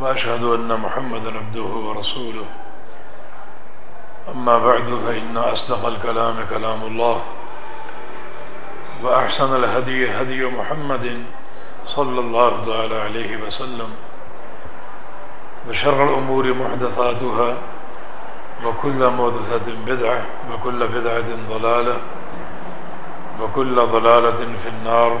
وأشهد أن محمد عبده ورسوله. أما بعد فإن أصدق الكلام كلام الله وأحسن الهدي هدي محمد صلى الله تعالى عليه وسلم وشر الأمور محدثاتها وكل محدثة بدعة وكل بدعة ضلالة وكل ضلالة في النار.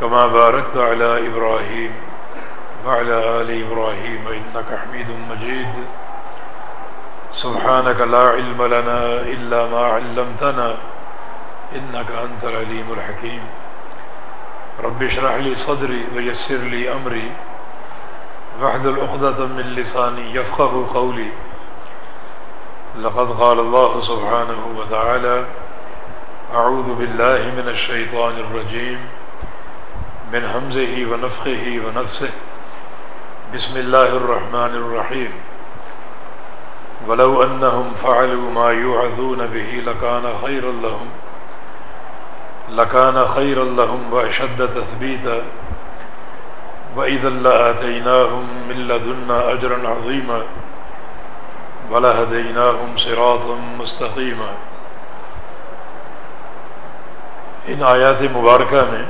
كما باركت على إبراهيم وعلى آل إبراهيم إنك حميد مجيد. سبحانك لا علم لنا إلا ما علمتنا إنك أنت العليم الحكيم. رب اشرح لي صدري ويسر لي أمري وحد العقدة من لساني يفقه قولي. لقد قال الله سبحانه وتعالى أعوذ بالله من الشيطان الرجيم. من همزه ونفخه ونفسه. بسم الله الرحمن الرحيم. ولو أنهم فعلوا ما يوعظون به لكان خيرا لهم، لكان خيرا لهم وأشد تثبيتا. وإذا لآتيناهم من لدنا أجرا عظيما، ولهديناهم صراطا مستقيما. ان آیات مبارکہ میں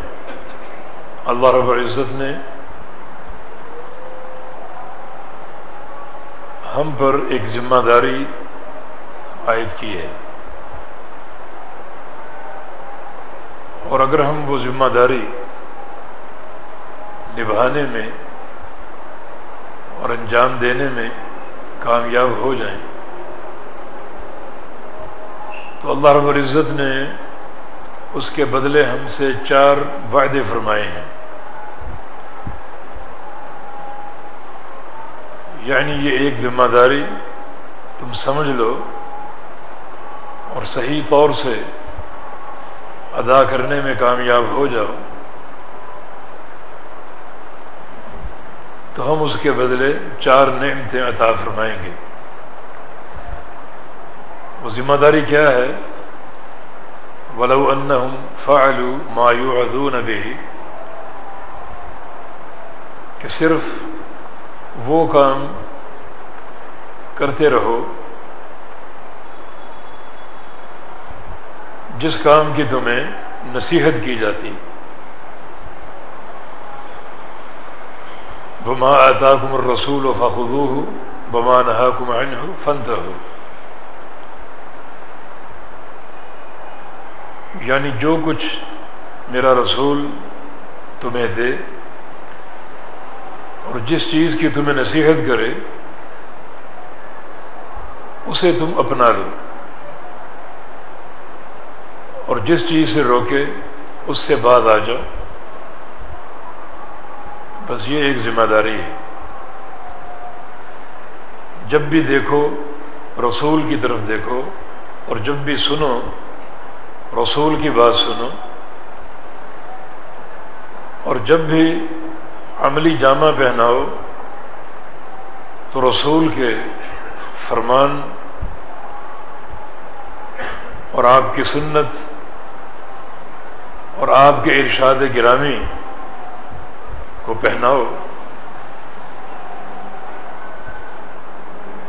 اللہ رب العزت نے ہم پر ایک ذمہ داری عائد کی ہے۔ اور اگر ہم وہ ذمہ داری نبھانے میں اور انجام دینے میں کامیاب ہو جائیں، تو اللہ رب العزت نے اس کے بدلے ہم سے چار وعدے فرمائے ہیں۔ یعنی یہ ایک ذمہ داری تم سمجھ لو اور صحیح طور سے ادا کرنے میں کامیاب ہو جاؤ، تو ہم اس کے بدلے چار نعمتیں عطا فرمائیں گے۔ وہ ذمہ داری کیا ہے؟ ولو انہم فعلوا ما يوعدون به، کہ صرف وہ کام کرتے رہو، جس کام کی تمہیں نصیحت کی جاتی۔ بما آتاکم الرسول فخذوه بما نهاکم عنه فانتهوا یعنی جو کچھ میرا رسول تمہیں دے اور جس چیز کی تمہیں نصیحت کرے، اسے تم اپنا لو۔ اور جس چیز سے روکے، اس سے بعد آ جاؤ۔ بس یہ ایک ذمہ داری ہے۔ جب بھی دیکھو، رسول کی طرف دیکھو اور جب بھی سنو رسول کی بات سنو اور جب بھی عملی جامہ پہناؤ تو رسول کے فرمان اور آپ کی سنت اور آپ کے ارشاد گرامی کو پہناؤ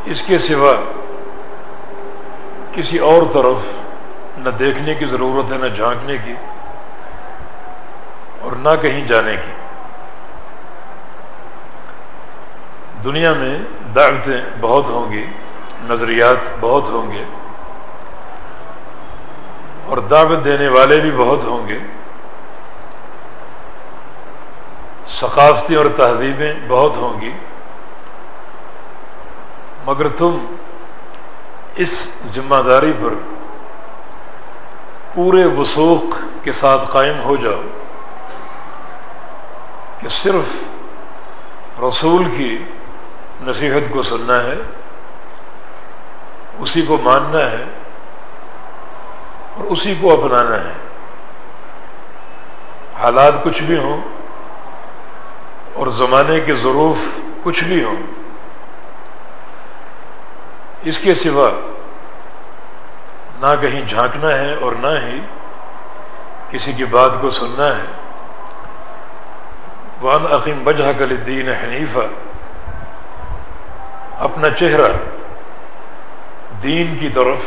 اس کے سوا کسی اور طرف نہ دیکھنے کی ضرورت ہے، نہ جھانکنے کی، اور نہ کہیں جانے کی۔ دنیا میں دعوتیں بہت ہوں گی، نظریات بہت ہوں گے، اور دعوت دینے والے بھی بہت ہوں گے۔ ثقافتی اور تہذیبیں بہت ہوں گی۔ مگر تم اس ذمہ داری پر پورے وسوخ کے ساتھ قائم ہو جاؤ کہ صرف رسول کی نصیحت کو سننا ہے، اسی کو ماننا ہے اور اسی کو اپنانا ہے۔ حالات کچھ بھی ہوں اور زمانے کے ظروف کچھ بھی ہوں، اس کے سوا نہ کہیں جھانکنا ہے اور نہ ہی کسی کی بات کو سننا ہے۔ وان عقیم بجہ کل الدین حنیفہ اپنا چہرہ دین کی طرف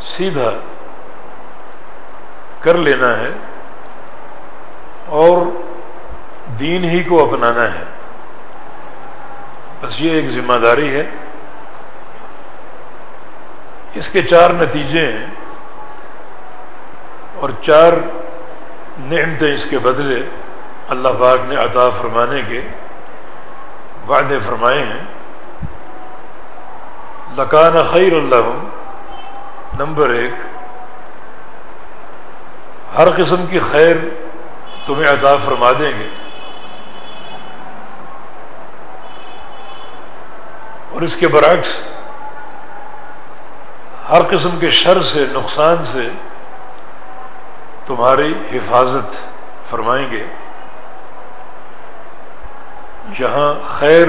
سیدھا کر لینا ہے اور دین ہی کو اپنانا ہے۔ بس یہ ایک ذمہ داری ہے۔ اس کے چار نتیجے ہیں اور چار نعمتیں اس کے بدلے اللہ پاک نے عطا فرمانے کے وعدے فرمائے ہیں۔ لکان خیر اللہ نمبر ایک، ہر قسم کی خیر تمہیں عطا فرما دیں گے۔ اور اس کے برعکس ہر قسم کے شر سے، نقصان سے تمہاری حفاظت فرمائیں گے۔ یہاں خیر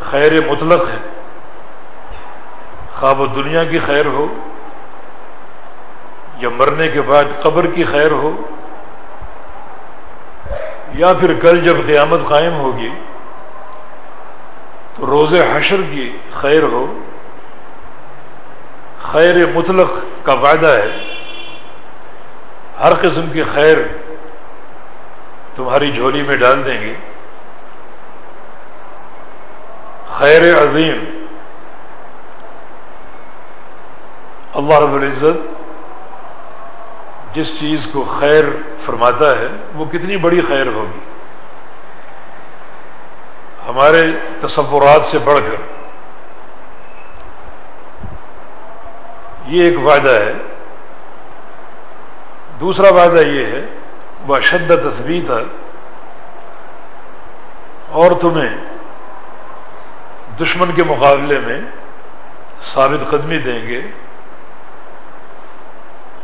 خیر مطلق ہے، خواب و دنیا کی خیر ہو یا مرنے کے بعد قبر کی خیر ہو یا پھر کل جب قیامت قائم ہوگی تو روز حشر کی خیر ہو۔ خیر مطلق کا وعدہ ہے۔ ہر قسم کی خیر تمہاری جھولی میں ڈال دیں گے۔ خیر عظیم۔ اللہ رب العزت جس چیز کو خیر فرماتا ہے، وہ کتنی بڑی خیر ہوگی۔ ہمارے تصورات سے بڑھ کر یہ ایک وعدہ ہے۔ دوسرا وعدہ یہ ہے وہ شد تصویر تھا اور تمہیں دشمن کے مقابلے میں ثابت قدمی دیں گے۔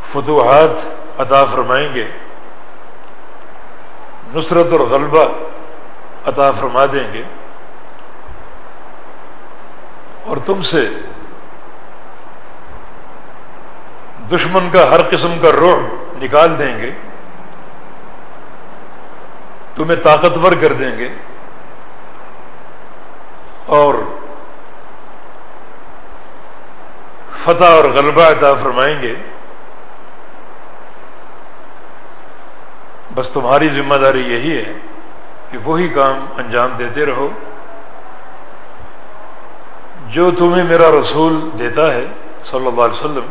فتوحات عطا فرمائیں گے۔ نصرت اور غلبہ عطا فرما دیں گے۔ اور تم سے دشمن کا ہر قسم کا روح نکال دیں گے، تمہیں طاقتور کر دیں گے اور فتح اور غلبہ عطا فرمائیں گے۔ بس تمہاری ذمہ داری یہی ہے کہ وہی کام انجام دیتے رہو۔ جو تمہیں میرا رسول دیتا ہے صلی اللہ علیہ وسلم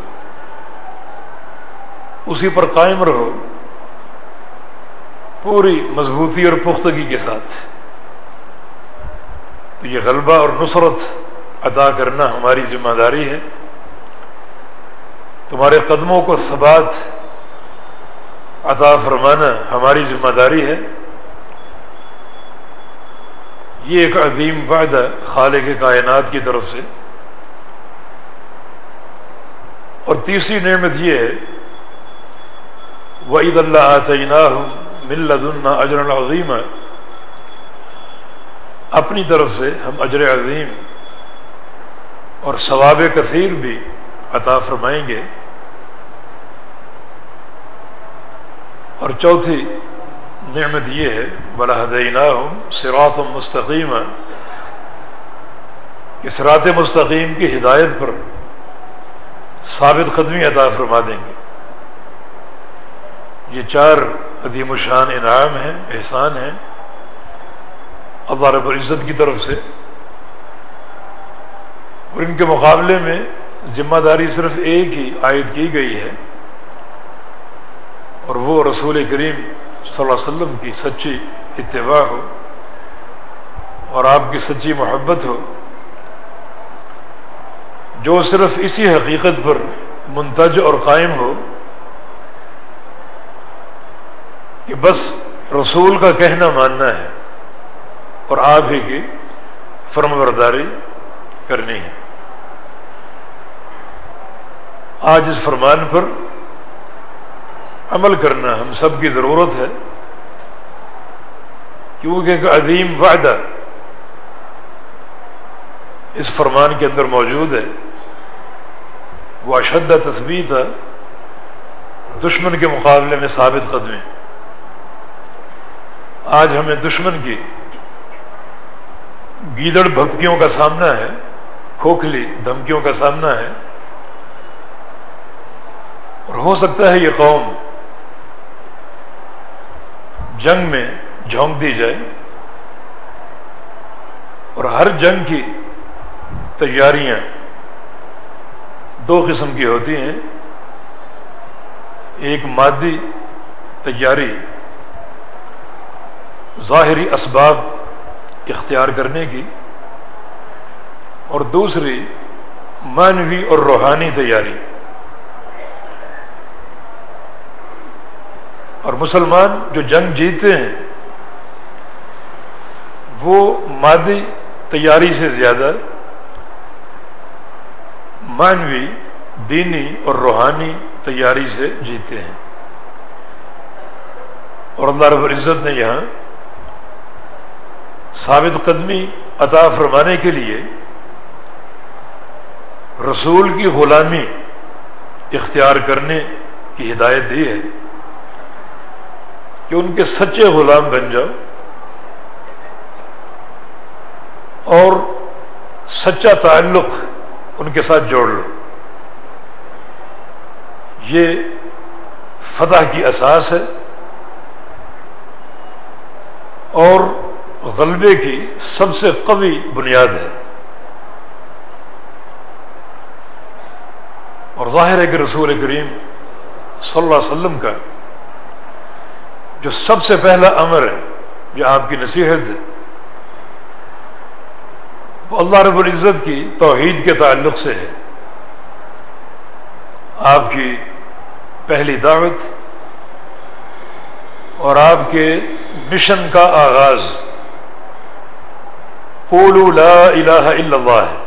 اسی پر قائم رہو۔ پوری مضبوطی اور پختگی کے ساتھ۔ تو یہ غلبہ اور نصرت ادا کرنا ہماری ذمہ داری ہے۔ تمہارے قدموں کو ثبات عطا فرمانا ہماری ذمہ داری ہے۔ یہ ایک عظیم وعدہ خالق کائنات کی طرف سے۔ اور تیسری نعمت یہ ہے وعید اللہ تعینہ ملد اجر العظیم اپنی طرف سے ہم اجر عظیم اور ثواب کثیر بھی عطا فرمائیں گے۔ اور چوتھی نعمت یہ ہے بلحدینہ ہوں سرات و مستقیم کہ سرات مستقیم کی ہدایت پر ثابت قدمی عطا فرما دیں گے۔ یہ چار عدیم الشان انعام ہیں، احسان ہیں اللہ رب العزت کی طرف سے۔ اور ان کے مقابلے میں ذمہ داری صرف ایک ہی عائد کی گئی ہے۔ اور وہ رسول کریم صلی اللہ علیہ وسلم کی سچی اتباع ہو اور آپ کی سچی محبت ہو، جو صرف اسی حقیقت پر منتج اور قائم ہو۔ کہ بس رسول کا کہنا ماننا ہے اور آپ ہی کی فرم برداری کرنی ہے۔ آج اس فرمان پر عمل کرنا ہم سب کی ضرورت ہے۔ کیونکہ ایک عظیم وعدہ اس فرمان کے اندر موجود ہے۔ وہ اشد تصویر تھا دشمن کے مقابلے میں ثابت قدمی آج ہمیں دشمن کی گیدڑ بھپکیوں کا سامنا ہے، کھوکھلی دھمکیوں کا سامنا ہے۔ اور ہو سکتا ہے یہ قوم جنگ میں جھونک دی جائے۔ اور ہر جنگ کی تیاریاں دو قسم کی ہوتی ہیں۔ ایک مادی تیاری ظاہری اسباب اختیار کرنے کی اور دوسری مانوی اور روحانی تیاری۔ اور مسلمان جو جنگ جیتے ہیں، وہ مادی تیاری سے زیادہ مانوی دینی اور روحانی تیاری سے جیتے ہیں۔ اور اللہ رب العزت نے یہاں ثابت قدمی عطا فرمانے کے لیے رسول کی غلامی اختیار کرنے کی ہدایت دی ہے کہ ان کے سچے غلام بن جاؤ اور سچا تعلق ان کے ساتھ جوڑ لو۔ یہ فتح کی اساس ہے اور غلبے کی سب سے قوی بنیاد ہے۔ اور ظاہر ہے کہ رسول کریم صلی اللہ علیہ وسلم کا جو سب سے پہلا امر ہے، جو آپ کی نصیحت ہے، وہ اللہ رب العزت کی توحید کے تعلق سے ہے۔ آپ کی پہلی دعوت اور آپ کے مشن کا آغاز قولوا لا الہ الا اللہ ہے۔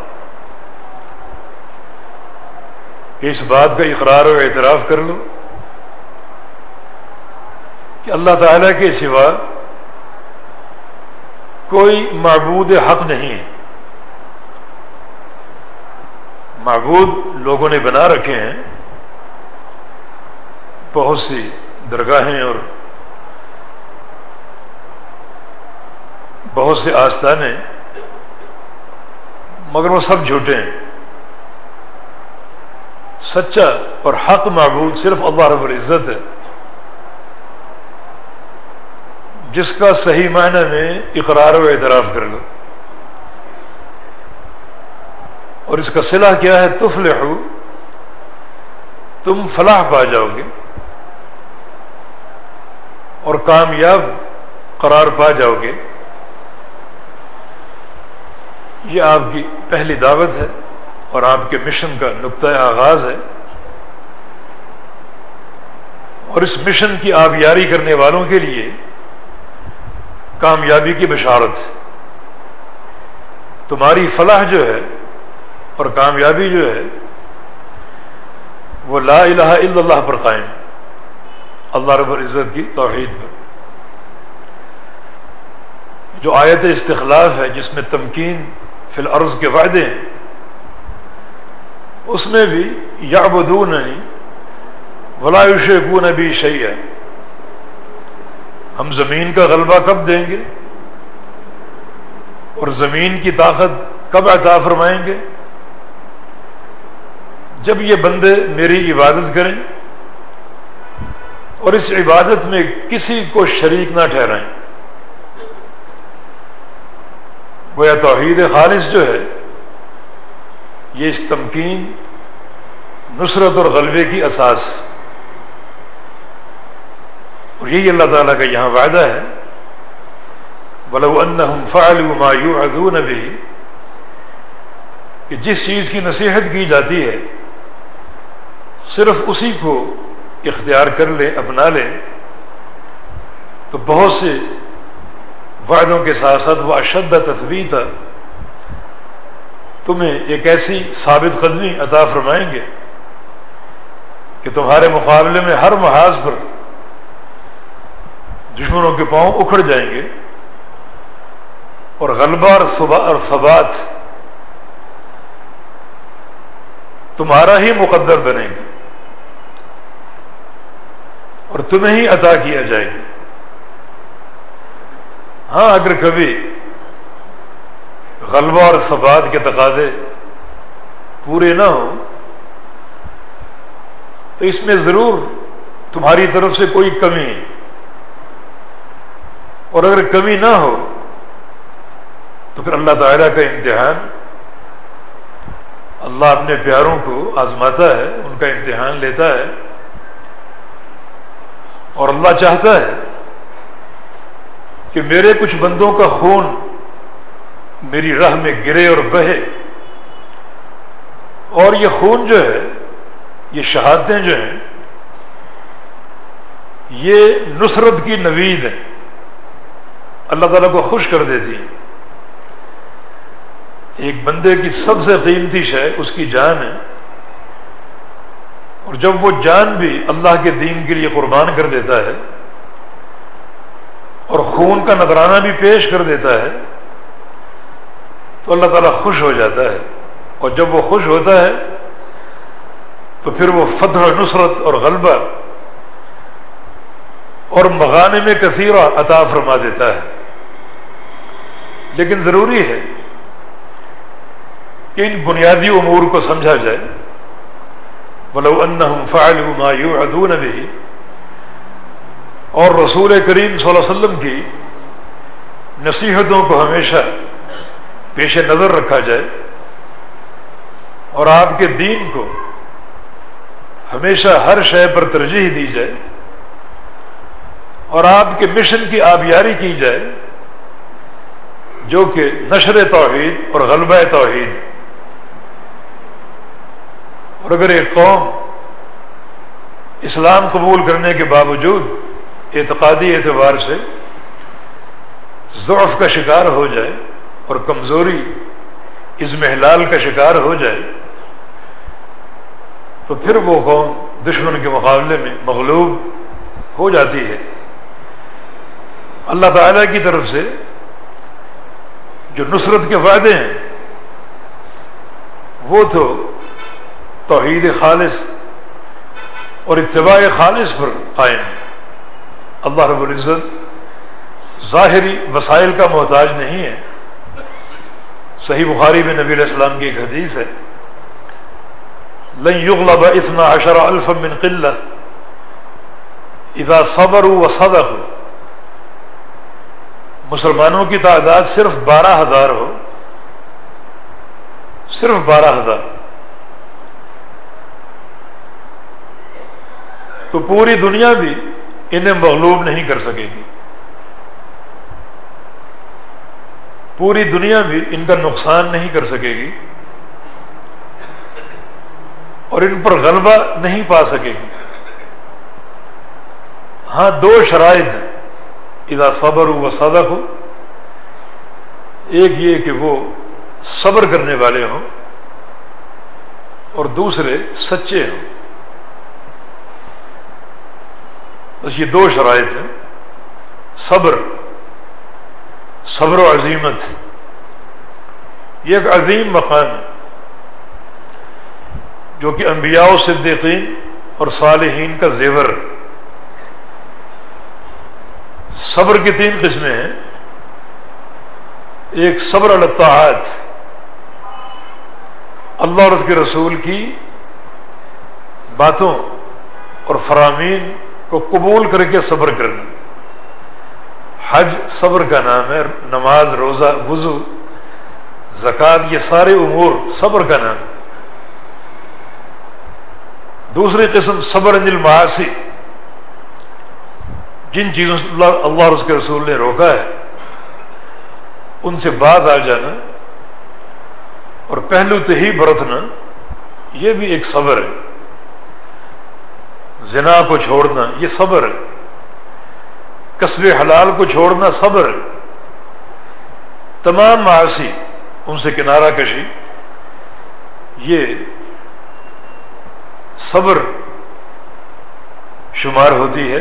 کہ اس بات کا اقرار و اعتراف کر لو کہ اللہ تعالیٰ کے سوا کوئی معبود حق نہیں ہے۔ معبود لوگوں نے بنا رکھے ہیں۔ بہت سی درگاہیں اور بہت سے آستانے مگر وہ سب جھوٹے ہیں۔ سچا اور حق معبود صرف اللہ رب العزت ہے۔ جس کا صحیح معنی میں اقرار و اعتراف کر لو۔ اور اس کا صلاح کیا ہے؟ تفل تم فلاح پا جاؤ گے۔ اور کامیاب قرار پا جاؤ گے۔ یہ آپ کی پہلی دعوت ہے اور آپ کے مشن کا نقطۂ آغاز ہے۔ اور اس مشن کی آبیاری کرنے والوں کے لیے کامیابی کی بشارت ہے۔ تمہاری فلاح جو ہے اور کامیابی جو ہے وہ لا الہ الا اللہ پر قائم۔ اللہ رب العزت کی توحید پر۔ جو آیت استخلاف ہے جس میں تمکین فی الارض کے وعدے ہیں۔ اس میں بھی یا بدون ولاشے شیخون بھی شہی ہے ہم زمین کا غلبہ کب دیں گے؟ اور زمین کی طاقت کب عطا فرمائیں گے؟ جب یہ بندے میری عبادت کریں اور اس عبادت میں کسی کو شریک نہ ٹھہرائیں۔ گویا توحید خالص جو ہے، یہ اس تمکین نصرت اور غلبے کی اساس۔ اور یہی اللہ تعالیٰ کا یہاں وعدہ ہے۔ بلو ان فعلوا ما يوعظون به، کہ جس چیز کی نصیحت کی جاتی ہے، صرف اسی کو اختیار کر لیں، اپنا لیں، تو بہت سے وعدوں کے ساتھ ساتھ وہ اشد تصویر تمہیں ایک ایسی ثابت قدمی عطا فرمائیں گے کہ تمہارے مقابلے میں ہر محاذ پر دشمنوں کے پاؤں اکھڑ جائیں گے اور غلبہ اور ثبات تمہارا ہی مقدر بنے گا اور تمہیں ہی عطا کیا جائے گا۔ ہاں اگر کبھی غلبہ اور ثبات کے تقاضے پورے نہ ہوں، تو اس میں ضرور تمہاری طرف سے کوئی کمی اور اگر کمی نہ ہو، تو پھر اللہ تعالیٰ کا امتحان اللہ اپنے پیاروں کو آزماتا ہے، ان کا امتحان لیتا ہے۔ اور اللہ چاہتا ہے کہ میرے کچھ بندوں کا خون میری راہ میں گرے اور بہے۔ اور یہ خون جو ہے، یہ شہادتیں جو ہیں، یہ نصرت کی نوید ہے اللہ تعالیٰ کو خوش کر دیتی ہیں۔ ایک بندے کی سب سے قیمتی شے اس کی جان ہے۔ اور جب وہ جان بھی اللہ کے دین کے لیے قربان کر دیتا ہے اور خون کا نذرانہ بھی پیش کر دیتا ہے تو اللہ تعالیٰ خوش ہو جاتا ہے اور جب وہ خوش ہوتا ہے تو پھر وہ فتح نصرت اور غلبہ اور مغانے میں کثیرہ عطا فرما دیتا ہے۔ لیکن ضروری ہے کہ ان بنیادی امور کو سمجھا جائے۔ بلو ما يوعدون به اور رسول کریم صلی اللہ علیہ وسلم کی نصیحتوں کو ہمیشہ پیش نظر رکھا جائے اور آپ کے دین کو ہمیشہ ہر شے پر ترجیح دی جائے اور آپ کے مشن کی آبیاری کی جائے جو کہ نشر توحید اور غلبہ توحید اور اگر ایک قوم اسلام قبول کرنے کے باوجود اعتقادی اعتبار سے ضعف کا شکار ہو جائے اور کمزوری اس محلال کا شکار ہو جائے، تو پھر وہ قوم دشمن کے مقابلے میں مغلوب ہو جاتی ہے۔ اللہ تعالیٰ کی طرف سے جو نصرت کے فائدے ہیں، وہ تو توحید خالص اور اتباع خالص پر قائم ہے اللہ رب العزت ظاہری وسائل کا محتاج نہیں ہے۔ صحیح بخاری میں نبی علیہ السلام کی ایک حدیث ہے۔ لن يغلب اثنا عشر الف من قلة اذا صبروا وصدقوا۔ مسلمانوں کی تعداد صرف بارہ ہزار ہو۔ صرف بارہ ہزار۔ تو پوری دنیا بھی انہیں مغلوب نہیں کر سکے گی۔ پوری دنیا بھی ان کا نقصان نہیں کر سکے گی اور ان پر غلبہ نہیں پا سکے گی۔ ہاں دو شرائط ہیں۔ اذا صبر و صدق ہو ایک یہ کہ وہ صبر کرنے والے ہوں اور دوسرے سچے ہوں۔ بس یہ دو شرائط ہیں۔ صبر صبر و عظیمت یہ ایک عظیم مقام ہے، جو کہ انبیاء و صدیقین اور صالحین کا زیور صبر کی تین قسمیں ہیں۔ ایک صبر الطاعت اللہ اور اس کے رسول کی باتوں اور فرامین کو قبول کر کے صبر کرنا۔ حج صبر کا نام ہے، نماز، روزہ، وضو، زکوٰۃ، یہ سارے امور صبر کا نام۔ دوسری قسم صبر انجل معاشی جن چیزوں سے اللہ اللہ اس کے رسول نے روکا ہے، ان سے بات آ جانا اور پہلو تو ہی برتنا، یہ بھی ایک صبر ہے۔ زنا کو چھوڑنا، یہ صبر ہے۔ قصب حلال کو چھوڑنا صبر ہے۔ تمام معاشی ان سے کنارہ کشی، یہ صبر شمار ہوتی ہے۔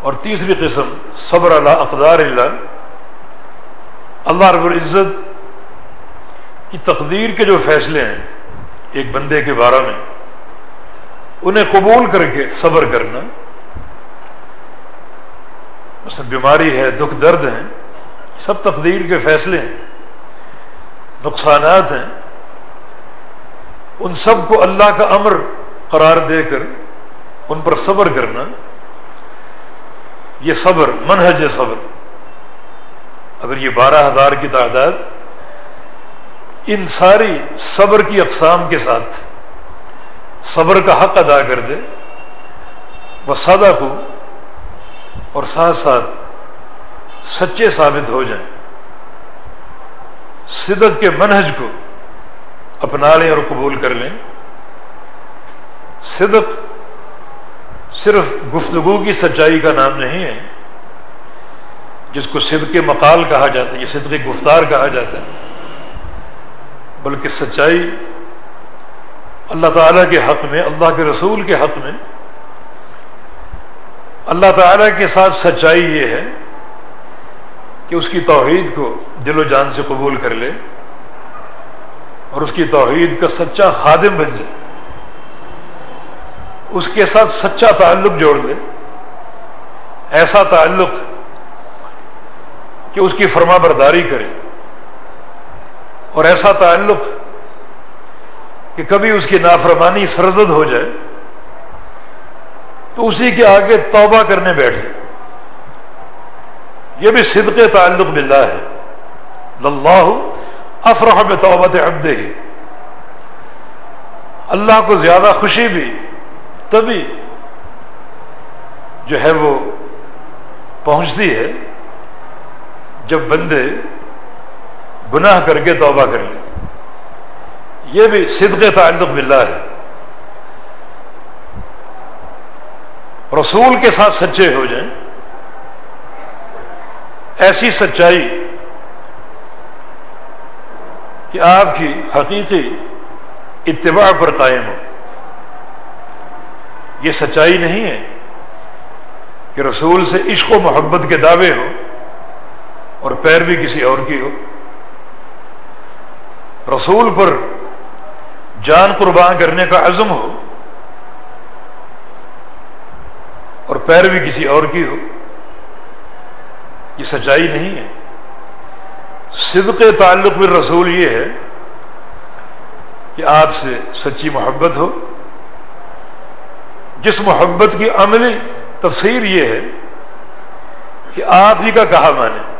اور تیسری قسم، صبر اللہ اقدار اللہ۔ اللہ رب العزت کی تقدیر کے جو فیصلے ہیں، ایک بندے کے بارے میں انہیں قبول کر کے صبر کرنا۔ مثلا بیماری ہے، دکھ، درد ہیں، سب تقدیر کے فیصلے ہیں، نقصانات ہیں۔ ان سب کو اللہ کا امر قرار دے کر ان پر صبر کرنا۔ یہ صبر، منہج صبر۔ اگر یہ بارہ ہزار کی تعداد ان ساری صبر کی اقسام کے ساتھ صبر کا حق ادا کر دے، وہ سادہ کو اور ساتھ ساتھ سچے ثابت ہو جائیں صدق کے منہج کو اپنا لیں اور قبول کر لیں۔ صدق صرف گفتگو کی سچائی کا نام نہیں ہے، جس کو صدق مقال کہا جاتا ہے، یہ صدق گفتار کہا جاتا ہے، بلکہ سچائی اللہ تعالیٰ کے حق میں، اللہ کے رسول کے حق میں، اللہ تعالیٰ کے ساتھ سچائی یہ ہے کہ اس کی توحید کو دل و جان سے قبول کر لے اور اس کی توحید کا سچا خادم بن جائے، اس کے ساتھ سچا تعلق جوڑ لے ایسا تعلق کہ اس کی فرما برداری کرے، اور ایسا تعلق کہ کبھی اس کی نافرمانی سرزد ہو جائے، تو اسی کے آگے توبہ کرنے بیٹھ جائے۔ یہ بھی صدق تعلق باللہ ہے۔ اللہ افرح میں توبت عبدے ہی اللہ کو زیادہ خوشی بھی، تبھی جو ہے وہ پہنچتی ہے جب بندے گناہ کر کے توبہ کر لیں یہ بھی صدق تعلق باللہ ہے۔ رسول کے ساتھ سچے ہو جائیں۔ ایسی سچائی کہ آپ کی حقیقی اتباع پر قائم ہو۔ یہ سچائی نہیں ہے کہ رسول سے عشق و محبت کے دعوے ہو اور پیر بھی کسی اور کی ہو۔ رسول پر جان قربان کرنے کا عزم ہو اور پیر بھی کسی اور کی ہو، یہ سچائی نہیں ہے۔ صدق تعلق میں رسول یہ ہے کہ آپ سے سچی محبت ہو۔ جس محبت کی عملی تفسیر یہ ہے کہ آپ ہی کا کہا مانے۔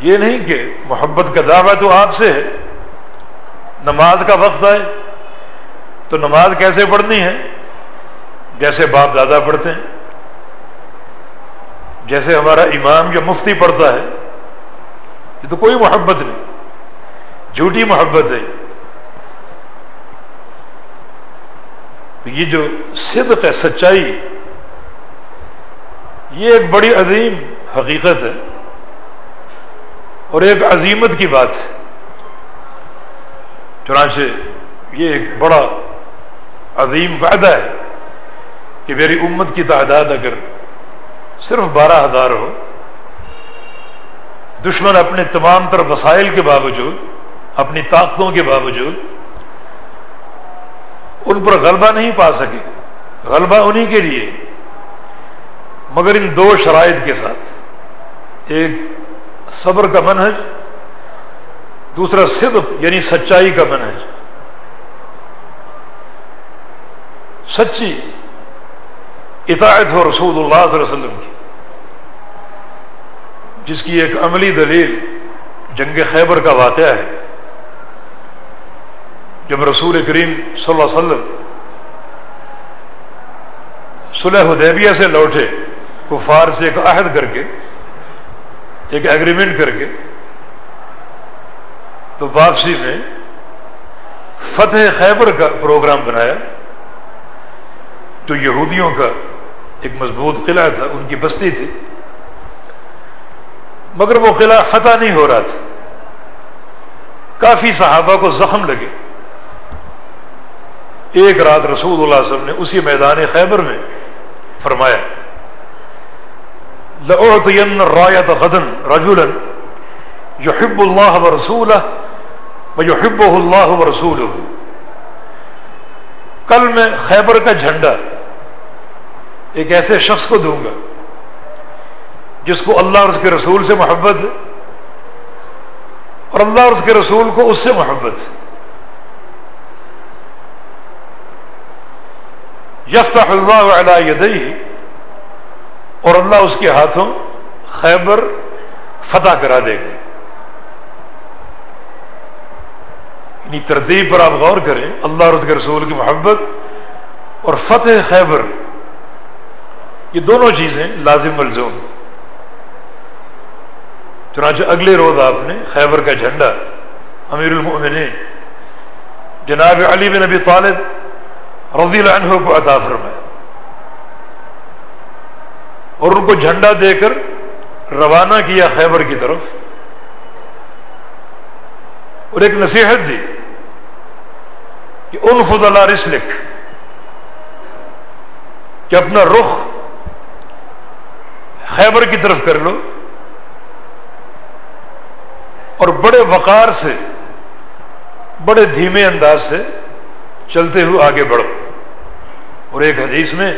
یہ نہیں کہ محبت کا دعویٰ تو آپ سے ہے۔ نماز کا وقت آئے تو نماز کیسے پڑھنی ہے؟ جیسے باپ دادا پڑھتے ہیں، جیسے ہمارا امام یا مفتی پڑھتا ہے، یہ تو کوئی محبت نہیں، جھوٹی محبت ہے۔ تو یہ جو صدق ہے، سچائی، یہ ایک بڑی عظیم حقیقت ہے اور ایک عظیمت کی بات ہے۔ چنانچہ یہ ایک بڑا عظیم فائدہ ہے کہ میری امت کی تعداد اگر صرف بارہ ہزار ہو، دشمن اپنے تمام تر وسائل کے باوجود، اپنی طاقتوں کے باوجود ان پر غلبہ نہیں پا سکے۔ غلبہ انہی کے لیے، مگر ان دو شرائط کے ساتھ۔ ایک صبر کا منہج دوسرا صدق یعنی سچائی کا منہج۔ سچی اطاعت ہو رسول اللہ صلی اللہ علیہ وسلم کی، جس کی ایک عملی دلیل جنگ خیبر کا واقعہ ہے۔ جب رسول کریم صلی اللہ علیہ وسلم صلح حدیبیہ سے لوٹے، کفار سے ایک عہد کر کے، ایک ایگریمنٹ کر کے تو واپسی میں فتح خیبر کا پروگرام بنایا جو یہودیوں کا ایک مضبوط قلعہ تھا، ان کی بستی تھی۔ مگر وہ قلعہ فتح نہیں ہو رہا تھا۔ کافی صحابہ کو زخم لگے۔ ایک رات رسول اللہ علیہ وسلم نے اسی میدان خیبر میں فرمایا رایت غدن رجولن یحب اللہ و رسول یحب اللہ رسول کل میں خیبر کا جھنڈا، ایک ایسے شخص کو دوں گا، جس کو اللہ اور اس کے رسول سے محبت ہے، اور اللہ اور اس کے رسول کو اس سے محبت ہے۔ یفتح اللہ علی یدئی اور اللہ اس کے ہاتھوں خیبر فتح کرا دے گا۔ یعنی ترتیب پر آپ غور کریں، اللہ اور اس کے رسول کی محبت اور فتح خیبر، یہ دونوں چیزیں لازم ملزوم چنانچہ اگلے روز آپ نے خیبر کا جھنڈا، امیر المؤمنین، جناب علی بن نبی طالب رضی اللہ عنہ کو عطا فرمایا۔ اور ان کو جھنڈا دے کر روانہ کیا خیبر کی طرف۔ اور ایک نصیحت دی۔ کہ ان فض رسلک، کہ اپنا رخ خیبر کی طرف کر لو، اور بڑے وقار سے، بڑے دھیمے انداز سے چلتے ہوئے آگے بڑھو۔ اور ایک حدیث میں،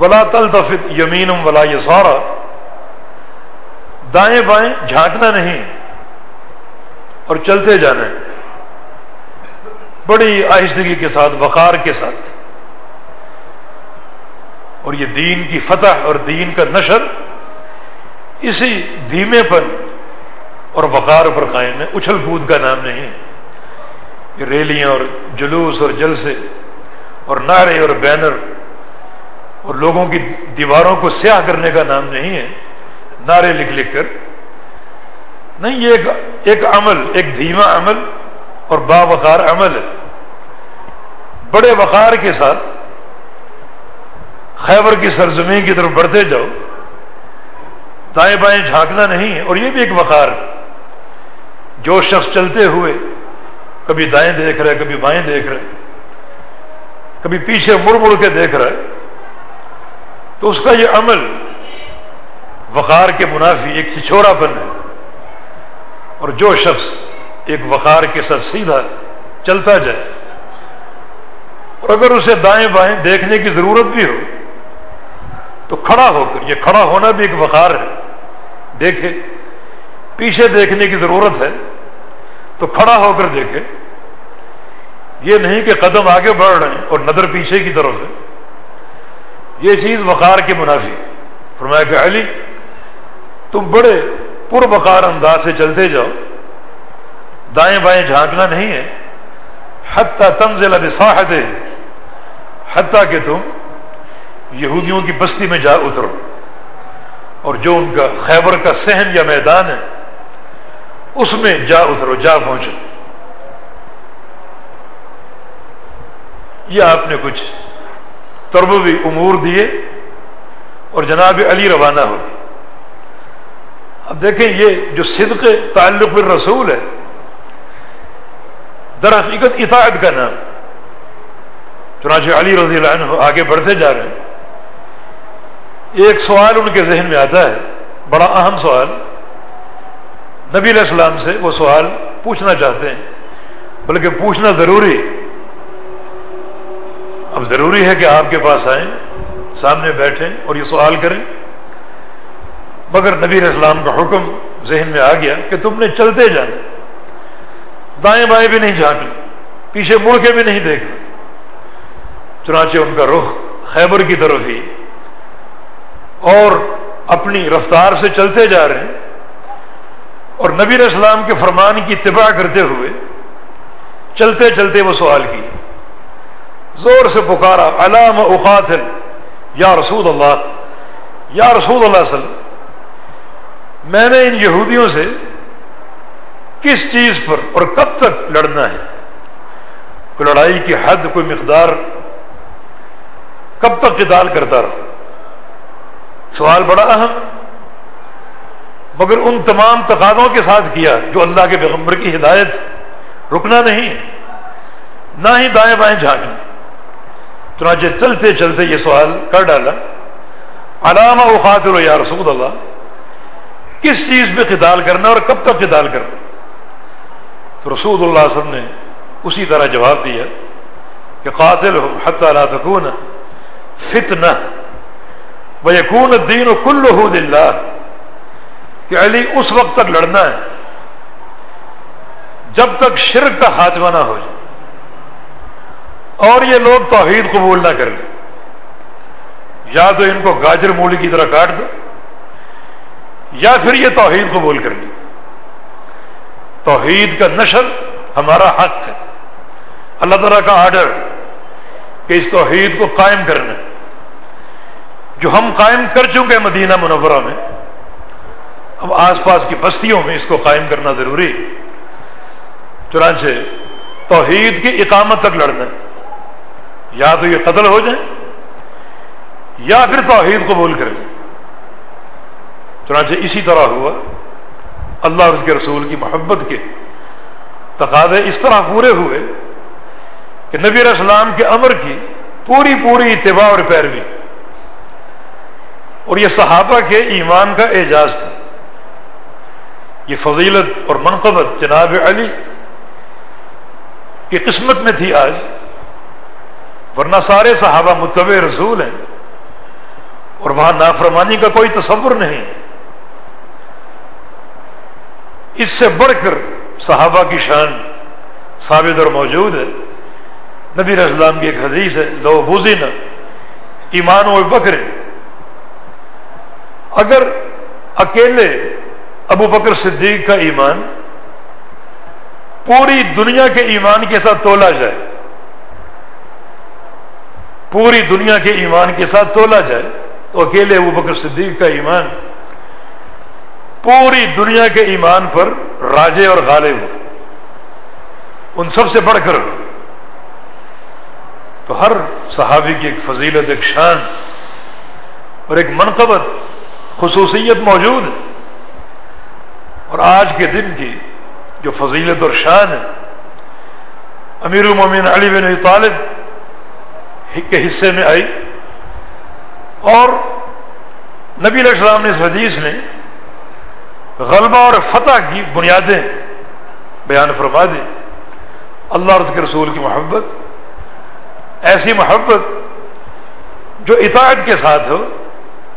ولا تلتفت یمینم ولا یسارا دائیں بائیں جھانکنا نہیں اور چلتے جانا ہے۔ بڑی آہستگی کے ساتھ، وقار کے ساتھ۔ اور یہ دین کی فتح اور دین کا نشر اسی دھیمے پن اور وقار پر قائم ہے۔ اچھل کود کا نام نہیں ہے۔ یہ ریلیاں اور جلوس اور جلسے اور نعرے اور بینر اور لوگوں کی دیواروں کو سیاہ کرنے کا نام نہیں ہے۔ نعرے لکھ لکھ کر۔ نہیں، یہ ایک ایک عمل، ایک دھیما عمل اور باوقار عمل ہے۔ بڑے وقار کے ساتھ خیبر کی سرزمین کی طرف بڑھتے جاؤ، دائیں بائیں جھانکنا نہیں ہے، اور یہ بھی ایک وقار جو شخص چلتے ہوئے کبھی دائیں دیکھ رہے کبھی بائیں دیکھ رہے کبھی پیچھے مڑ مڑ کے دیکھ رہے تو اس کا یہ عمل وقار کے منافی ایک چھچورا پن ہے۔ اور جو شخص ایک وقار کے ساتھ سیدھا چلتا جائے اور اگر اسے دائیں بائیں دیکھنے کی ضرورت بھی ہو، تو کھڑا ہو کر، یہ کھڑا ہونا بھی ایک وقار ہے۔ دیکھے، پیچھے دیکھنے کی ضرورت ہے، تو کھڑا ہو کر دیکھے۔ یہ نہیں کہ قدم آگے بڑھ رہے ہیں اور نظر پیچھے کی طرف ہے۔ یہ چیز وقار کے منافی فرمایا کہ علی، تم بڑے پر وقار انداز سے چلتے جاؤ۔ دائیں بائیں جھانکنا نہیں ہے۔ حتیٰ تنزل بساحت حتیٰ کہ تم یہودیوں کی بستی میں جا اترو۔ اور جو ان کا خیبر کا سہن یا میدان ہے، اس میں جا اترو، جا پہنچو۔ یہ آپ نے کچھ تربوی امور دیے اور جناب علی روانہ ہو گئے۔ اب دیکھیں، یہ جو صدق تعلق رسول ہے در حقیقت اطاعت کا نام چنانچہ علی رضی اللہ عنہ آگے بڑھتے جا رہے ہیں۔ ایک سوال ان کے ذہن میں آتا ہے، بڑا اہم سوال۔ نبی علیہ السلام سے وہ سوال پوچھنا چاہتے ہیں، بلکہ پوچھنا ضروری۔ اب ضروری ہے کہ آپ کے پاس آئیں، سامنے بیٹھیں اور یہ سوال کریں۔ مگر نبی علیہ السلام کا حکم ذہن میں آ گیا کہ تم نے چلتے جانا۔ دائیں بائیں بھی نہیں جھانکنا، پیچھے مڑ کے بھی نہیں دیکھنا۔ چنانچہ ان کا رخ خیبر کی طرف ہی اور اپنی رفتار سے چلتے جا رہے ہیں۔ اور نبی علیہ السلام کے فرمان کی اتباع کرتے ہوئے چلتے چلتے وہ سوال کی۔ زور سے پکارا علام اقاتل یا رسول اللہ؟ یا رسول اللہ صلی اللہ میں نے ان یہودیوں سے کس چیز پر اور کب تک لڑنا ہے؟ کوئی لڑائی کی حد، کوئی مقدار کب تک قتال کرتا رہا؟ سوال بڑا اہم، مگر ان تمام تقاضوں کے ساتھ کیا جو اللہ کے پیغمبر کی ہدایت رکنا نہیں ہے، نہ ہی دائیں بائیں جھانکنا۔ چنانچہ چلتے چلتے یہ سوال کر ڈالا، علامہ و خاطر یا رسول اللہ، کس چیز پہ قتال کرنا اور کب تک قتال کرنا؟ تو رسول اللہ علیہ وسلم نے اسی طرح جواب دیا کہ قاتل ہو حت لا تکون فتنہ وہ یقون دین و کل اللہ کہ علی اس وقت تک لڑنا ہے جب تک شرک کا خاتمہ نہ ہو جائے اور یہ لوگ توحید قبول نہ کر لیں۔ یا تو ان کو گاجر مولی کی طرح کاٹ دو یا پھر یہ توحید قبول کر لی توحید کا نشر ہمارا حق ہے۔ اللہ تعالیٰ کا آرڈر کہ اس توحید کو قائم کرنا جو ہم قائم کر چکے مدینہ منورہ میں، اب آس پاس کی بستیوں میں اس کو قائم کرنا ضروری۔ چنانچہ توحید کی اقامت تک لڑنا، یا تو یہ قتل ہو جائیں یا پھر توحید قبول کر لیں چنانچہ اسی طرح ہوا۔ اللہ اور اس کے رسول کی محبت کے تقاضے اس طرح پورے ہوئے کہ نبی علیہ السلام کے امر کی پوری پوری اتباع اور پیروی۔ اور یہ صحابہ کے ایمان کا اعجاز تھا۔ یہ فضیلت اور منقبت جناب علی کی قسمت میں تھی آج، ورنہ سارے صحابہ متبع رسول ہیں اور وہاں نافرمانی کا کوئی تصور نہیں۔ اس سے بڑھ کر صحابہ کی شان ثابت اور موجود ہے۔ نبی السلام کی ایک حدیث ہے، لو بوزین ایمان و بکر۔ اگر اکیلے ابو بکر صدیق کا ایمان پوری دنیا کے ایمان کے ساتھ تولا جائے، پوری دنیا کے ایمان کے ساتھ تولا جائے، تو اکیلے ابو بکر صدیق کا ایمان پوری دنیا کے ایمان پر راجے اور غالب ہو۔ ان سب سے بڑھ کر۔ ہو تو ہر صحابی کی ایک فضیلت، ایک شان اور ایک منقبت، خصوصیت موجود ہے۔ اور آج کے دن کی جو فضیلت اور شان ہے، امیر المومن علی بن طالب کے حصے میں آئی۔ اور نبی علیہ السلام نے اس حدیث میں غلبہ اور فتح کی بنیادیں بیان فرما دی اللہ اور اس کے رسول کی محبت، ایسی محبت جو اطاعت کے ساتھ ہو،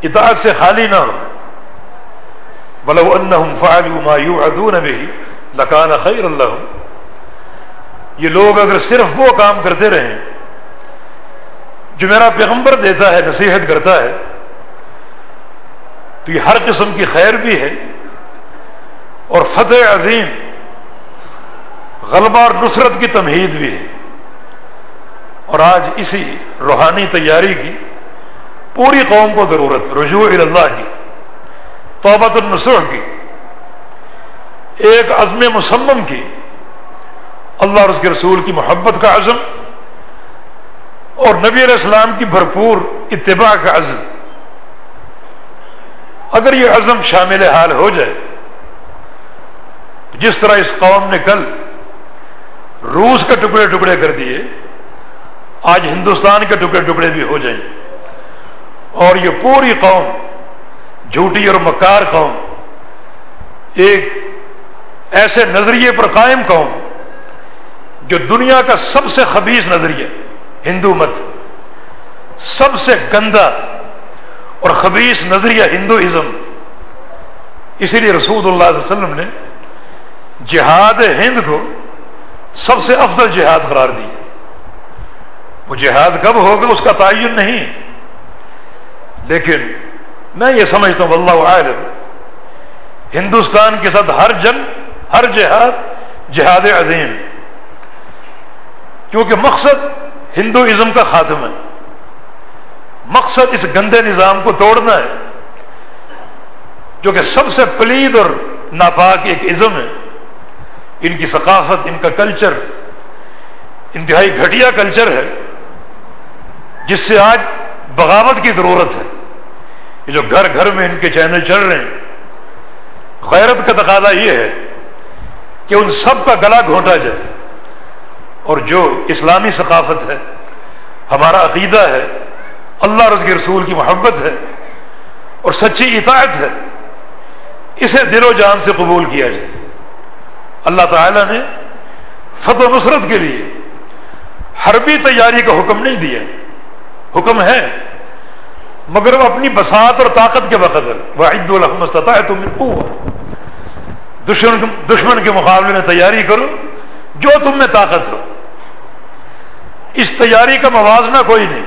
اطاعت سے خالی نہ ہو۔ بلو ان فعلوا ادون بھی لکان خیر اللہ یہ لوگ اگر صرف وہ کام کرتے رہیں، جو میرا پیغمبر دیتا ہے، نصیحت کرتا ہے، تو یہ ہر قسم کی خیر بھی ہے۔ اور فتح عظیم غلبہ اور نصرت کی تمہید بھی ہے۔ اور آج اسی روحانی تیاری کی پوری قوم کو ضرورت رجوع اللہ کی، توبت النسوح کی، ایک عزم مسمم کی۔ اللہ اور اس کے رسول کی محبت کا عزم اور نبی علیہ السلام کی بھرپور اتباع کا عزم۔ اگر یہ عزم شامل حال ہو جائے جس طرح اس قوم نے کل روس کے ٹکڑے ٹکڑے کر دیے، آج ہندوستان کے ٹکڑے ٹکڑے بھی ہو جائیں۔ اور یہ پوری قوم، جھوٹی اور مکار قوم، ایک ایسے نظریے پر قائم قوم جو دنیا کا سب سے خبیص نظریہ، ہندو مت، سب سے گندا اور خبیص نظریہ ہندوازم، اسی لیے رسول اللہ علیہ وسلم نے جہاد ہند کو سب سے افضل جہاد قرار دی۔ وہ جہاد کب ہوگا اس کا تعین نہیں لیکن میں یہ سمجھتا ہوں اللہ عالم، ہندوستان کے ساتھ ہر جنگ، ہر جہاد جہاد عظیم۔ کیونکہ مقصد ہندوازم کا خاتمہ ہے۔ مقصد اس گندے نظام کو توڑنا ہے، جو کہ سب سے پلید اور ناپاک ایک ازم ہے۔ ان کی ثقافت، ان کا کلچر انتہائی گھٹیا کلچر ہے، جس سے آج بغاوت کی ضرورت ہے۔ یہ جو گھر گھر میں ان کے چینل چل رہے ہیں، غیرت کا تقاضا یہ ہے کہ ان سب کا گلا گھونٹا جائے۔ اور جو اسلامی ثقافت ہے، ہمارا عقیدہ ہے، اللہ رض کے رسول کی محبت ہے، اور سچی اطاعت ہے، اسے دل و جان سے قبول کیا جائے۔ اللہ تعالی نے فتح نصرت کے لیے حربی تیاری کا حکم نہیں دیا حکم ہے۔ مگر وہ اپنی بسات اور طاقت کے بقدر واحد الحمد ہے تم دشمن دشمن کے مقابلے میں تیاری کرو، جو تم میں طاقت ہو۔ اس تیاری کا موازنہ کوئی نہیں۔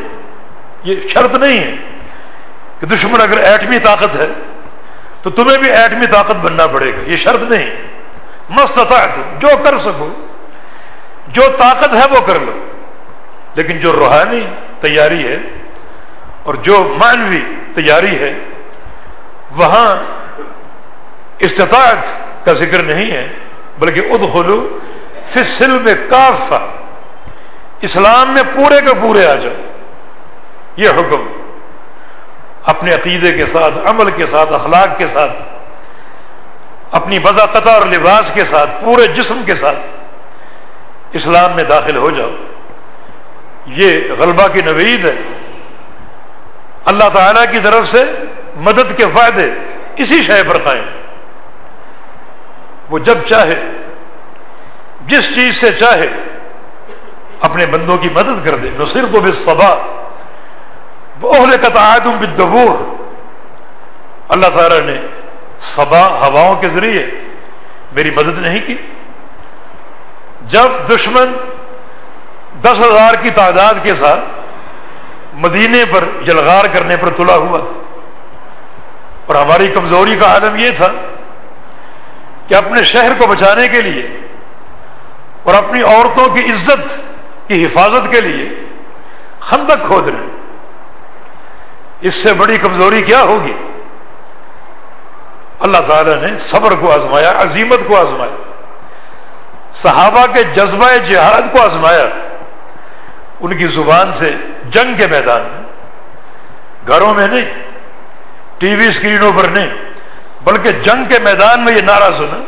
یہ شرط نہیں ہے کہ دشمن اگر ایٹمی طاقت ہے تو تمہیں بھی ایٹمی طاقت بننا پڑے گا۔ یہ شرط نہیں۔ مستتا جو کر سکو۔ جو طاقت ہے وہ کر لو۔ لیکن جو روحانی تیاری ہے اور جو مانوی تیاری ہے، وہاں استطاعت کا ذکر نہیں ہے، بلکہ ادخلو فی سلم کافہ، اسلام میں پورے کے پورے آ جاؤ۔ یہ حکم اپنے عقیدے کے ساتھ، عمل کے ساتھ، اخلاق کے ساتھ اپنی بزا قطع اور لباس کے ساتھ، پورے جسم کے ساتھ اسلام میں داخل ہو جاؤ۔ یہ غلبہ کی نوید ہے۔ اللہ تعالی کی طرف سے مدد کے فائدے اسی شے پر قائم۔ وہ جب چاہے، جس چیز سے چاہے، اپنے بندوں کی مدد کر دے۔ نصر تو بے صبا وہ قطعتم بالدبور۔ اللہ تعالیٰ نے صبا ہواؤں کے ذریعے میری مدد نہیں کی۔ جب دشمن دس ہزار کی تعداد کے ساتھ مدینے پر جلغار کرنے پر تلا ہوا تھا اور ہماری کمزوری کا عالم یہ تھا کہ اپنے شہر کو بچانے کے لیے اور اپنی عورتوں کی عزت کی حفاظت کے لیے خندق کھود رہے اس سے بڑی کمزوری کیا ہوگی؟ اللہ تعالیٰ نے صبر کو آزمایا، عظیمت کو آزمایا۔ صحابہ کے جذبہ جہاد کو آزمایا۔ ان کی زبان سے جنگ کے میدان میں۔ گھروں میں نہیں، ٹی وی اسکرینوں پر نہیں، بلکہ جنگ کے میدان میں یہ نعرہ سنا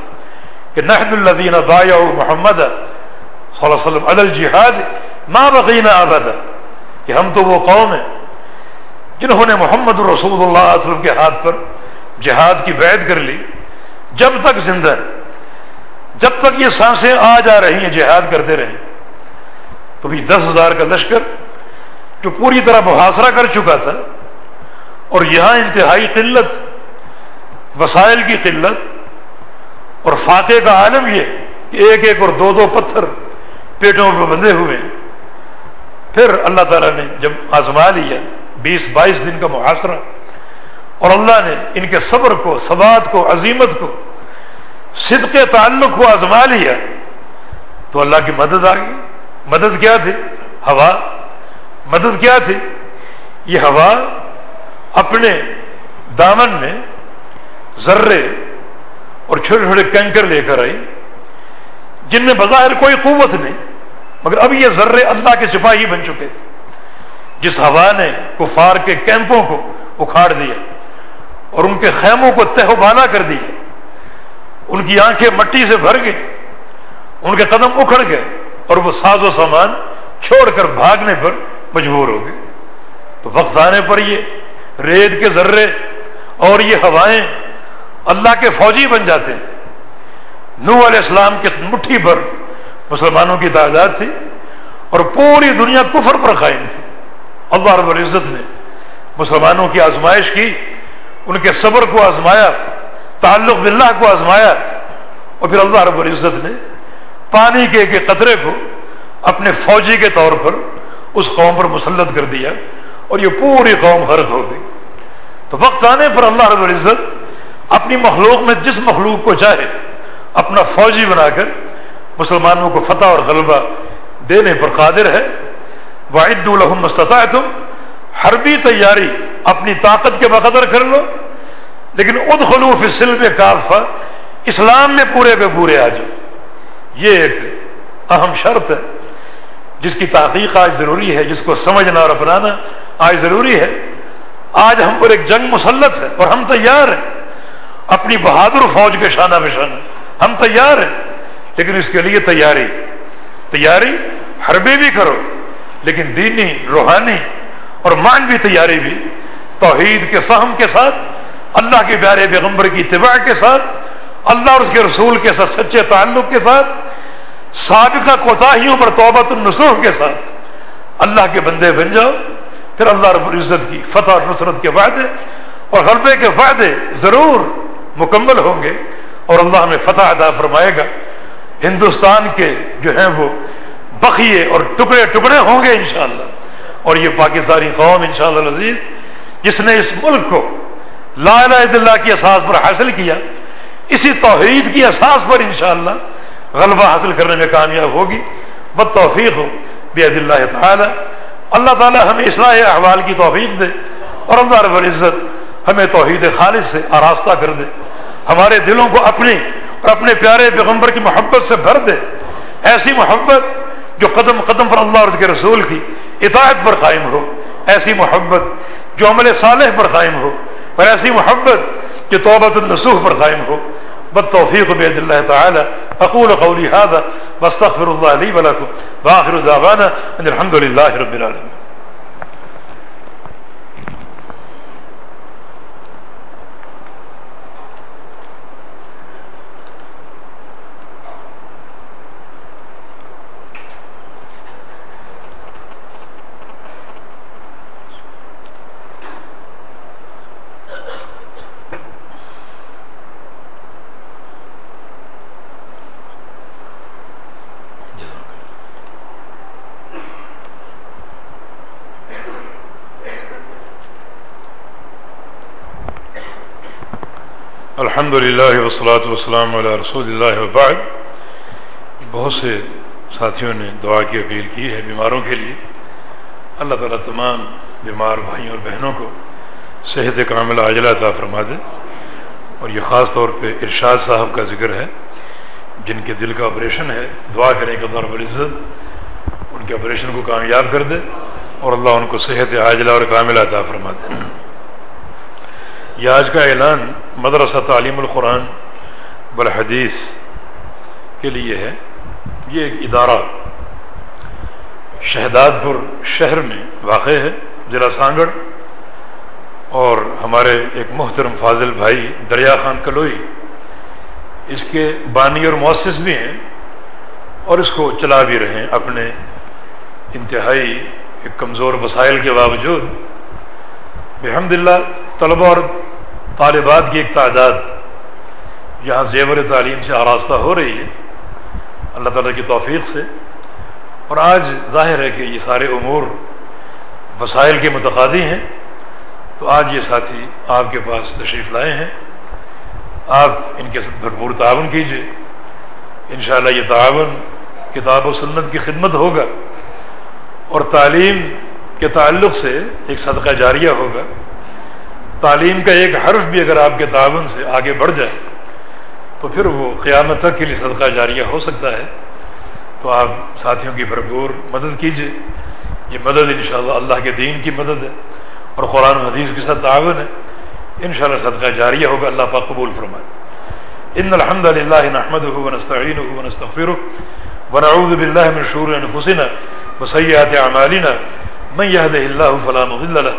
کہ نحد الدین با محمد صلی اللہ علیہ وسلم عدل جہاد ماں بقین آباد کہ ہم تو وہ قوم ہیں جنہوں نے محمد الرسول اللہ علیہ وسلم کے ہاتھ پر جہاد کی بیعت کر لی، جب تک زندہ جب تک یہ سانسیں آ جا رہی ہیں، جہاد کرتے رہے۔ تو بھی دس ہزار کا لشکر جو پوری طرح محاصرہ کر چکا تھا، اور یہاں انتہائی قلت، وسائل کی قلت، اور فاتح کا عالم یہ کہ ایک ایک اور دو دو پتھر پیٹوں پہ بندھے ہوئے پھر اللہ تعالیٰ نے جب آزما لیا، بیس بائیس دن کا محاصرہ اور اللہ نے ان کے صبر کو ثبات کو، عظیمت کو، صدق تعلق کو آزما لیا تو اللہ کی مدد آ گئی۔ مدد کیا تھی؟ ہوا۔ مدد کیا تھی؟ یہ ہوا اپنے دامن میں ذرے اور چھوٹے چھوٹے کینکر لے کر آئی، جن میں بظاہر کوئی قوت نہیں، مگر اب یہ ذرے اللہ کے سپاہی بن چکے تھے۔ جس ہوا نے کفار کے کیمپوں کو اکھاڑ دیا۔ اور ان کے خیموں کو تہ کر دیا ان کی آنکھیں مٹی سے بھر گئی ان کے قدم اکھڑ گئے اور وہ ساز و سامان چھوڑ کر بھاگنے پر مجبور ہو گئے۔ تو وقت آنے پر یہ ریت کے ذرے اور یہ ہوائیں اللہ کے فوجی بن جاتے ہیں۔ نو علیہ السلام کے مٹھی پر مسلمانوں کی تعداد تھی اور پوری دنیا کفر پر قائم تھی۔ اللہ رب العزت نے مسلمانوں کی آزمائش کی ان کے صبر کو آزمایا، تعلق باللہ کو آزمایا اور پھر اللہ رب العزت نے پانی کے ایک قطرے کو اپنے فوجی کے طور پر اس قوم پر مسلط کر دیا اور یہ پوری قوم غرق ہو گئی۔ تو وقت آنے پر اللہ رب العزت اپنی مخلوق میں جس مخلوق کو چاہے اپنا فوجی بنا کر مسلمانوں کو فتح اور غلبہ دینے پر قادر ہے۔ واحد الحم مستطاع تم حربی تیاری اپنی طاقت کے بقدر کر لو۔ لیکن اد خلوف سلم کافا اسلام میں پورے پہ پورے آ جاؤ۔ یہ ایک اہم شرط ہے۔ جس کی تحقیق آج ضروری ہے، جس کو سمجھنا اور اپنانا آج ضروری ہے۔ آج ہم پر ایک جنگ مسلط ہے اور ہم تیار ہیں۔ اپنی بہادر فوج کے شانہ بشانہ۔ ہم تیار ہیں۔ لیکن اس کے لیے تیاری۔ تیاری حربی بھی کرو، لیکن دینی، روحانی اور مانوی تیاری بھی۔ توحید کے فہم کے ساتھ اللہ کے پیارے پیغمبر کی اتباع کے ساتھ، اللہ اور اس کے رسول کے ساتھ، سچے تعلق کے ساتھ، سابقہ کوتاہیوں پر توبت النسوخ کے ساتھ۔ اللہ کے بندے بن جاؤ، پھر اللہ رب العزت کی فتح اور نصرت کے وعدے اور غلبے کے وعدے ضرور مکمل ہوں گے اور اللہ ہمیں فتح ادا فرمائے گا۔ ہندوستان کے جو ہیں وہ بخیے اور ٹکڑے ٹکڑے ہوں گے انشاءاللہ۔ اور یہ پاکستانی قوم انشاءاللہ شاء اللہ جس نے اس ملک کو لا الہ الا اللہ کی اساس پر حاصل کیا۔ اسی توحید کی اساس پر انشاءاللہ غلبہ حاصل کرنے میں کامیاب ہوگی۔ بد توفیق ہو بید اللہ تعالی۔ اللہ تعالی ہمیں اصلاح احوال کی توفیق دے اور اللہ رب العزت ہمیں توحید خالص سے آراستہ کر دے۔ ہمارے دلوں کو اپنی اور اپنے پیارے پیغمبر کی محبت سے بھر دے۔ ایسی محبت جو قدم قدم پر اللہ اور اس کے رسول کی اطاعت پر قائم ہو۔ ایسی محبت جو عمل صالح پر قائم ہو۔ اور ایسی محبت کہ توبت النسوخ پر قائم ہو۔ بالتوفيق بید اللہ تعالی۔ اقول قولی هذا واستغفر الله لي ولكم واخر دعوانا ان الحمد لله رب العالمين الحمد للہ وسلاۃ والسلام علیہ رسول اللہ وبعد۔ بہت سے ساتھیوں نے دعا کی، اپیل کی ہے بیماروں کے لیے۔ اللہ تعالیٰ تمام بیمار بھائیوں اور بہنوں کو صحت کامل عاجلہ عطا فرما دے۔ اور یہ خاص طور پہ ارشاد صاحب کا ذکر ہے، جن کے دل کا آپریشن ہے، دعا کرنے کا دور عزت، ان کے آپریشن کو کامیاب کر دے اور اللہ ان کو صحت عاجلہ اور کامل عطا فرما دے۔ یہ آج کا اعلان مدرسہ تعلیم القرآن بالحدیث کے لیے ہے۔ یہ ایک ادارہ شہداد پور شہر میں واقع ہے، ضلع سانگڑ۔ اور ہمارے ایک محترم فاضل بھائی دریا خان کلوئی اس کے بانی اور مؤسس بھی ہیں اور اس کو چلا بھی رہے ہیں اپنے انتہائی ایک کمزور وسائل کے باوجود۔ بحمد اللہ، طلبہ اور طالبات کی ایک تعداد یہاں زیور تعلیم سے آراستہ ہو رہی ہے۔ اللہ تعالیٰ کی توفیق سے۔ اور آج ظاہر ہے کہ یہ سارے امور وسائل کے متقادی ہیں۔ تو آج یہ ساتھی آپ کے پاس تشریف لائے ہیں۔ آپ ان کے بھرپور تعاون کیجیے انشاءاللہ یہ تعاون کتاب و سنت کی خدمت ہوگا۔ اور تعلیم کے تعلق سے ایک صدقہ جاریہ ہوگا۔ تعلیم کا ایک حرف بھی اگر آپ کے تعاون سے آگے بڑھ جائے، تو پھر وہ قیامت تک کے لیے صدقہ جاریہ ہو سکتا ہے۔ تو آپ ساتھیوں کی بھرپور مدد کیجیے یہ مدد انشاءاللہ اللہ کے دین کی مدد ہے اور قرآن و حدیث کے ساتھ تعاون ہے۔ انشاءاللہ صدقہ جاریہ ہوگا، اللہ پاک قبول فرمائے۔ ان الحمد للہ نحمد ونستعین ونستغفر ونعوذ باللہ من شرور انفسنا وسیئات اعمالنا من يهده الله فلا مضل له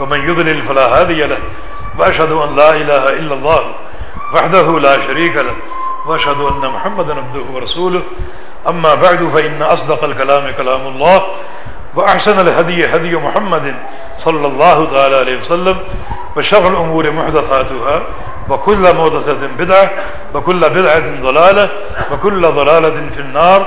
ومن يضلل فلا هادي له وأشهد أن لا إله إلا الله وحده لا شريك له وأشهد أن محمد عبده ورسوله. أما بعد فإن أصدق الكلام كلام الله وأحسن الهدي هدي محمد صلى الله تعالى عليه وسلم وشغل الأمور محدثاتها وكل محدثة بدعة وكل بدعة ضلالة وكل ضلالة في النار.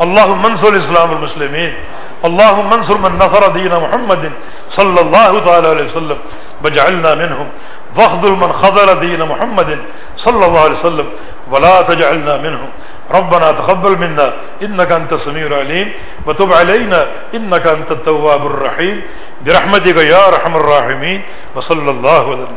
اللهم انصر الإسلام المسلمين اللهم انصر من نصر دين محمد صلى الله تعالى عليه وسلم واجعلنا منهم، واخذل من خذل دين محمد صلى الله عليه وسلم، ولا تجعلنا منهم. ربنا تقبل منا انك انت السميع العليم وتب علينا انك انت التواب الرحيم برحمتك يا ارحم الراحمين وصلى الله وسلم.